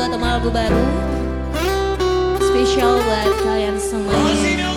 atau lagu baru. Spesial buat kalian semua.